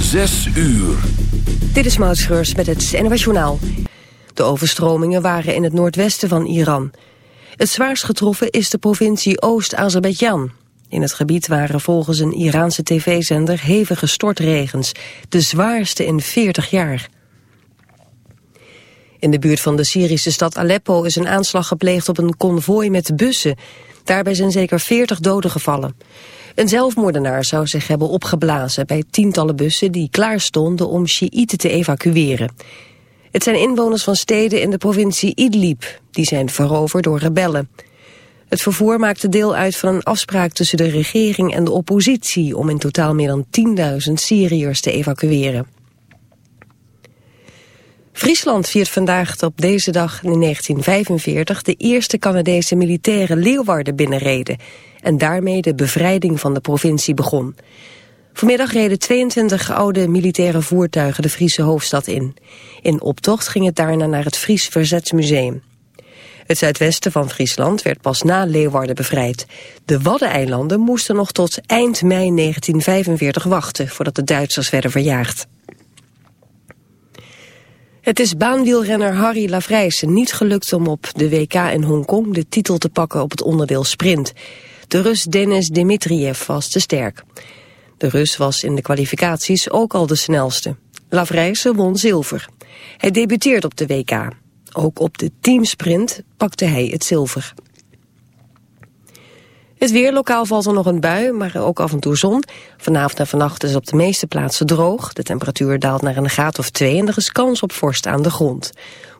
Zes uur. Dit is Maud met het NWS Journaal. De overstromingen waren in het noordwesten van Iran. Het zwaarst getroffen is de provincie Oost-Azerbeidzjan. In het gebied waren volgens een Iraanse tv-zender hevige stortregens. De zwaarste in 40 jaar. In de buurt van de Syrische stad Aleppo is een aanslag gepleegd op een konvooi met bussen. Daarbij zijn zeker 40 doden gevallen. Een zelfmoordenaar zou zich hebben opgeblazen bij tientallen bussen die klaar stonden om Sjiïten te evacueren. Het zijn inwoners van steden in de provincie Idlib. Die zijn veroverd door rebellen. Het vervoer maakte deel uit van een afspraak tussen de regering en de oppositie... om in totaal meer dan 10.000 Syriërs te evacueren. Friesland viert vandaag op deze dag in 1945 de eerste Canadese militaire Leeuwarden binnenreden en daarmee de bevrijding van de provincie begon. Vanmiddag reden 22 oude militaire voertuigen de Friese hoofdstad in. In optocht ging het daarna naar het Fries Verzetsmuseum. Het zuidwesten van Friesland werd pas na Leeuwarden bevrijd. De Waddeneilanden moesten nog tot eind mei 1945 wachten... voordat de Duitsers werden verjaagd. Het is baanwielrenner Harry Lavrijsen niet gelukt om op de WK in Hongkong... de titel te pakken op het onderdeel sprint. De Rus Denis Dimitriev was te sterk. De Rus was in de kwalificaties ook al de snelste. Lavrijsen won zilver. Hij debuteert op de WK. Ook op de teamsprint pakte hij het zilver. Het weer, lokaal valt er nog een bui, maar ook af en toe zon. Vanavond en vannacht is het op de meeste plaatsen droog. De temperatuur daalt naar een graad of twee en er is kans op vorst aan de grond.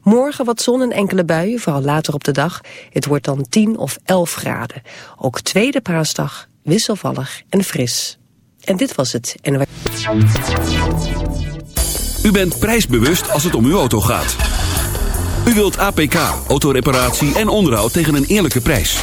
Morgen wat zon en enkele buien, vooral later op de dag. Het wordt dan 10 of 11 graden. Ook tweede paasdag wisselvallig en fris. En dit was het. U bent prijsbewust als het om uw auto gaat. U wilt APK, autoreparatie en onderhoud tegen een eerlijke prijs.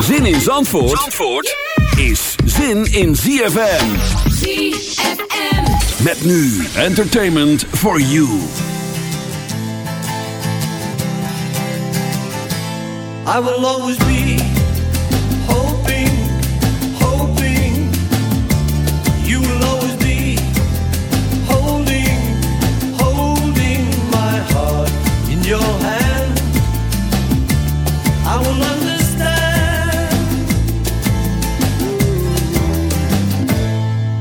Zin in Zandvoort, Zandvoort is zin in ZFM. ZFM. Met nu entertainment for you. I will always be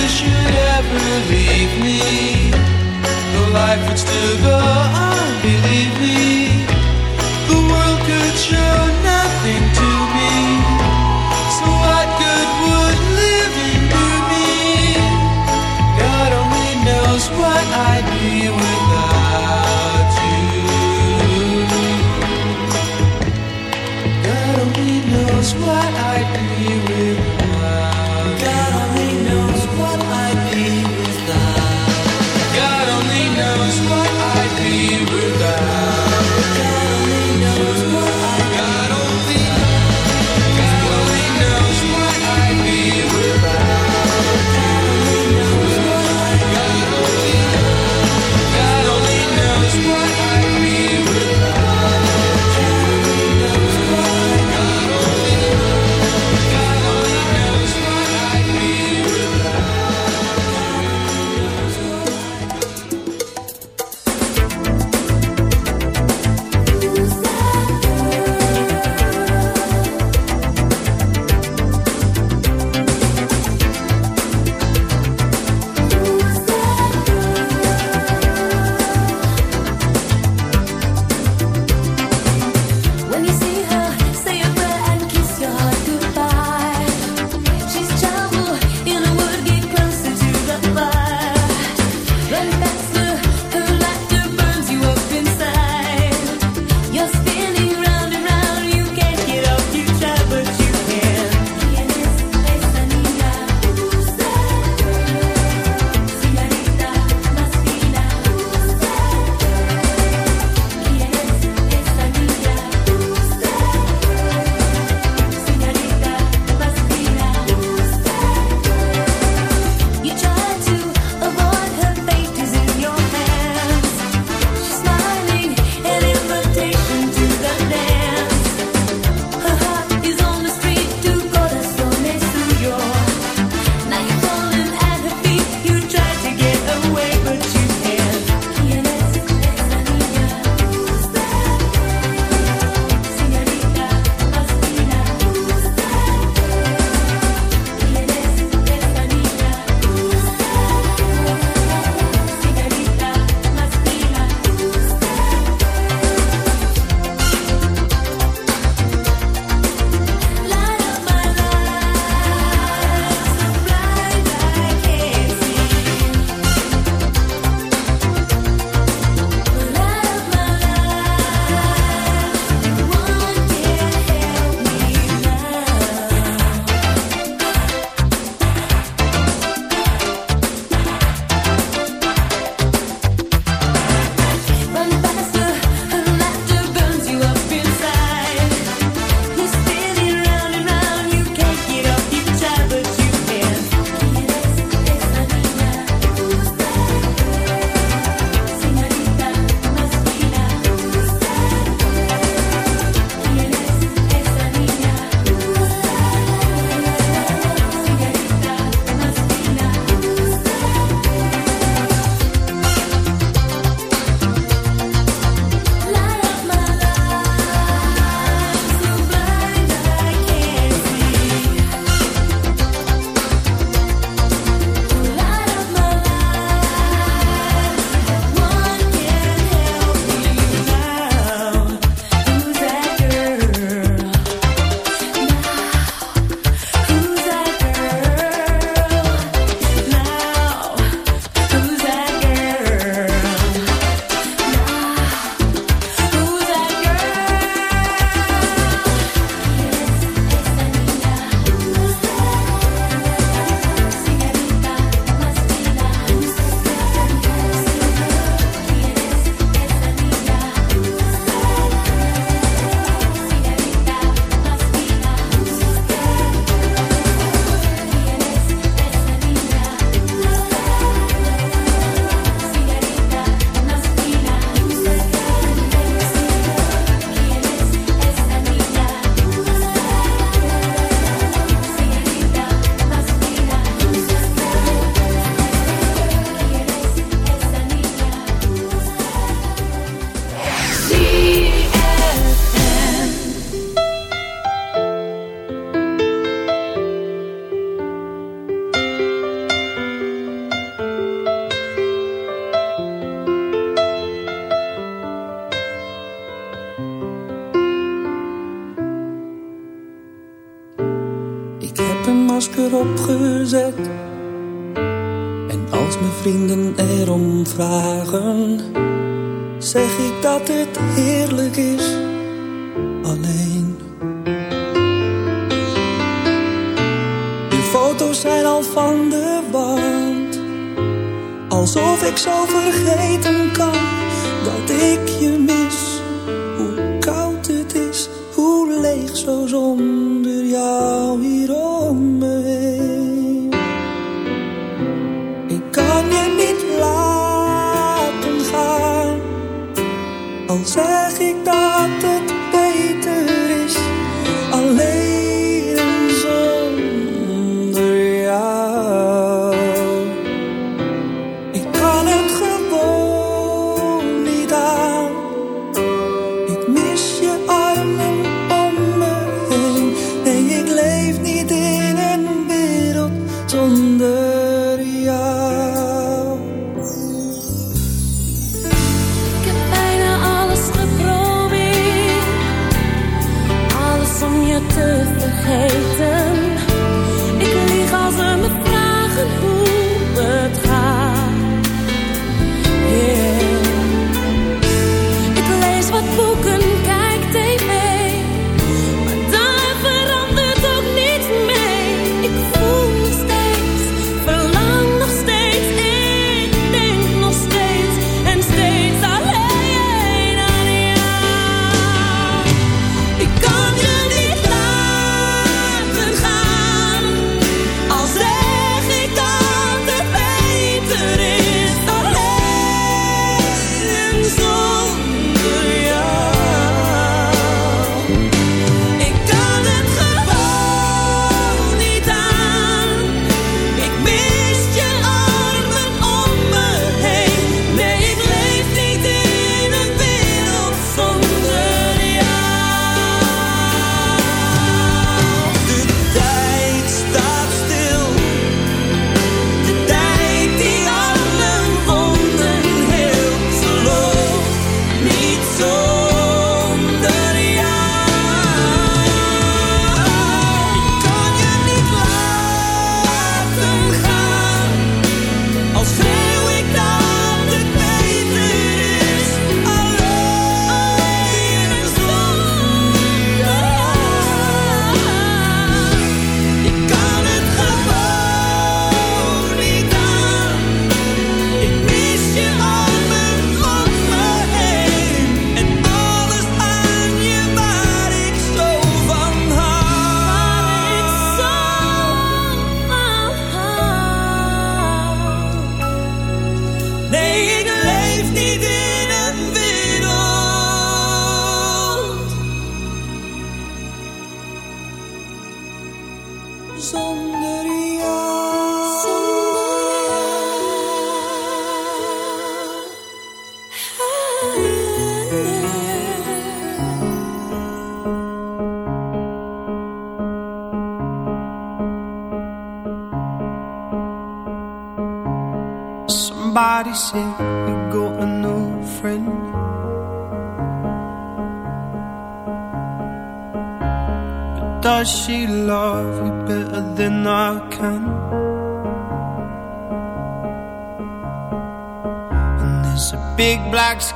you should ever leave me, the life would still go on, believe me.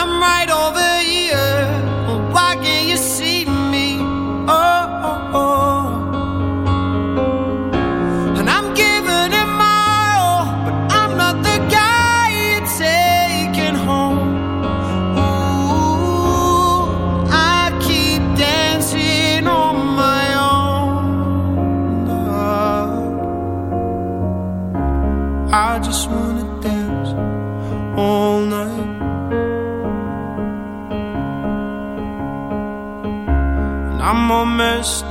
I'm right over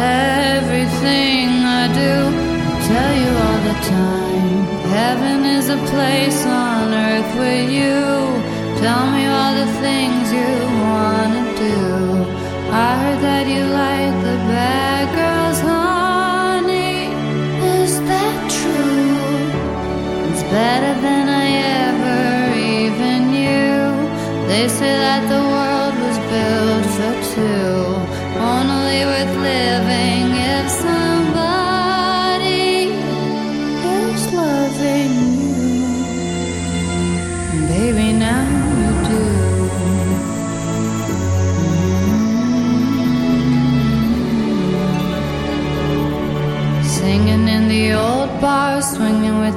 Everything I do, I tell you all the time. Heaven is a place on earth with you. Tell me all the things you wanna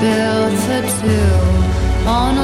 built for two, only worth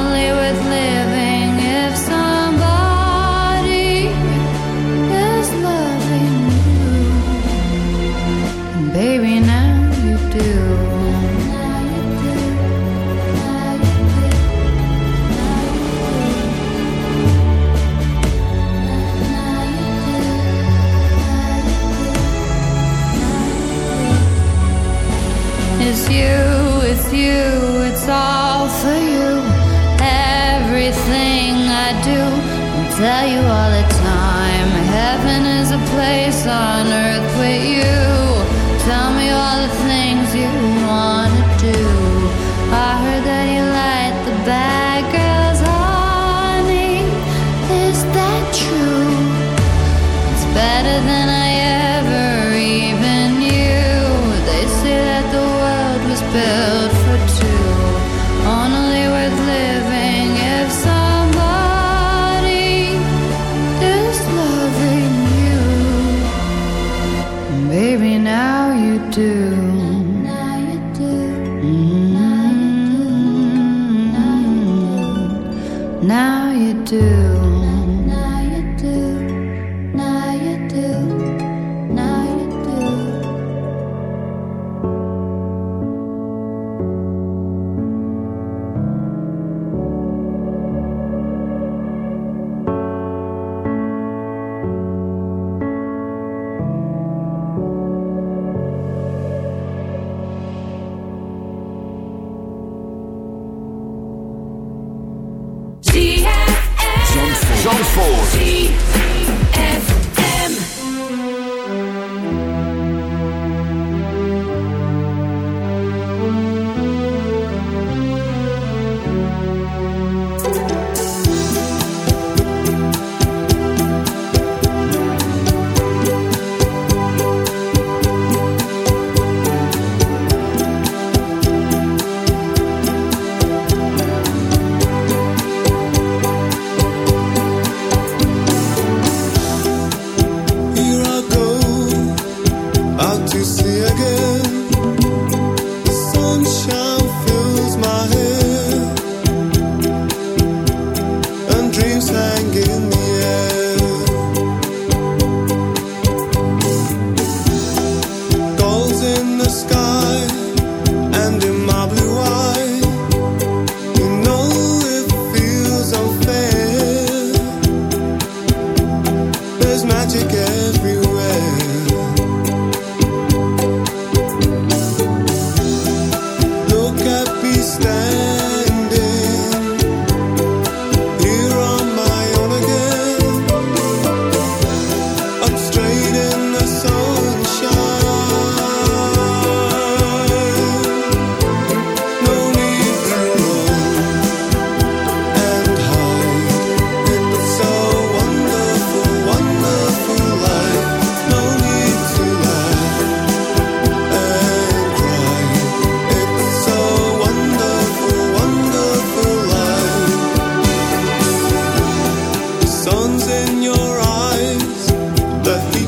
a Zandvoort. the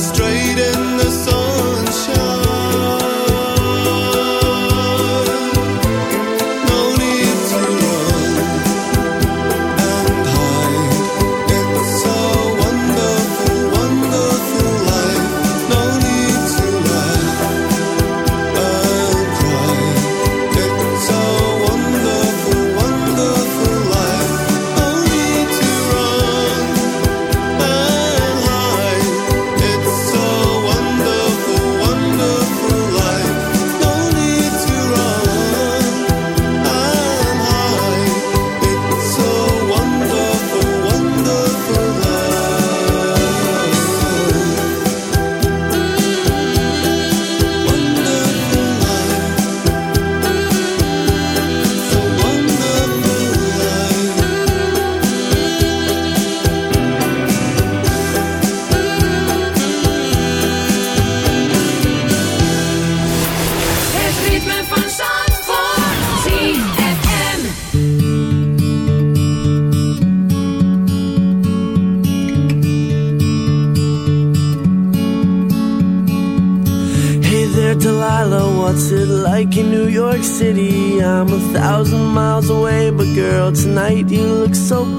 straight in the sunshine.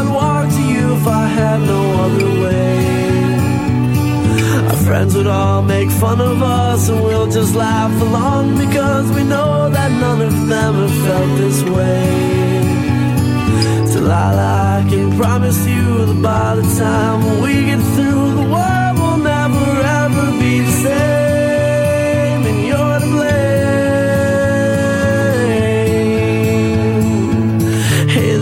I'd walk to you if I had no other way. Our friends would all make fun of us, and we'll just laugh along because we know that none of them have felt this way. Delilah, I can promise you that by the time we get through, the world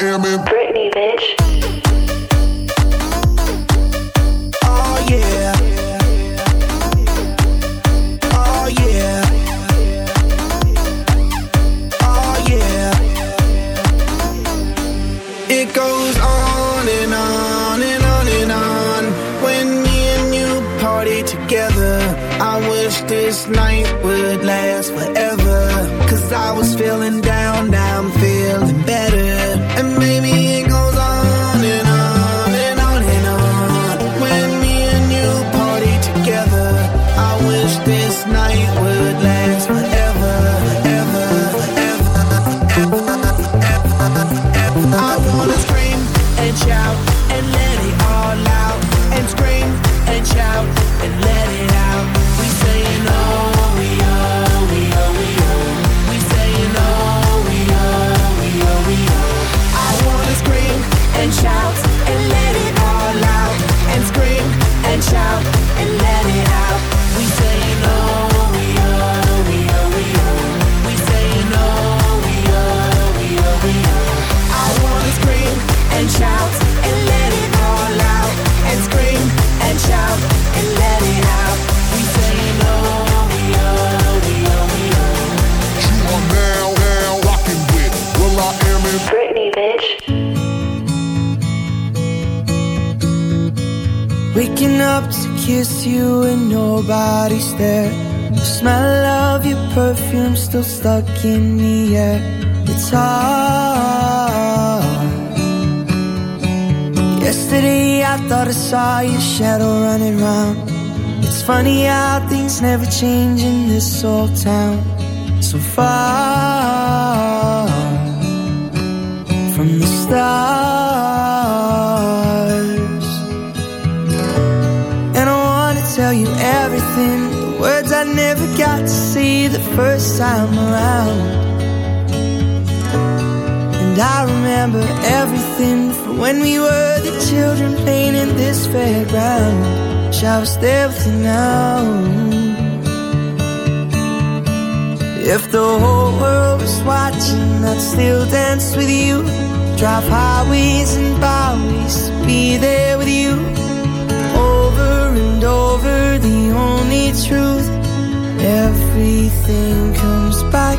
Will Yesterday I thought I saw your shadow running round. It's funny how things never change in this old town. So far from the stars. And I wanna tell you everything. The words I never got to see the first time around. And I remember everything when we were the children playing in this fairground. Wish I was with you now. If the whole world was watching, I'd still dance with you. Drive highways and byways, be there with you. Over and over, the only truth. Everything comes back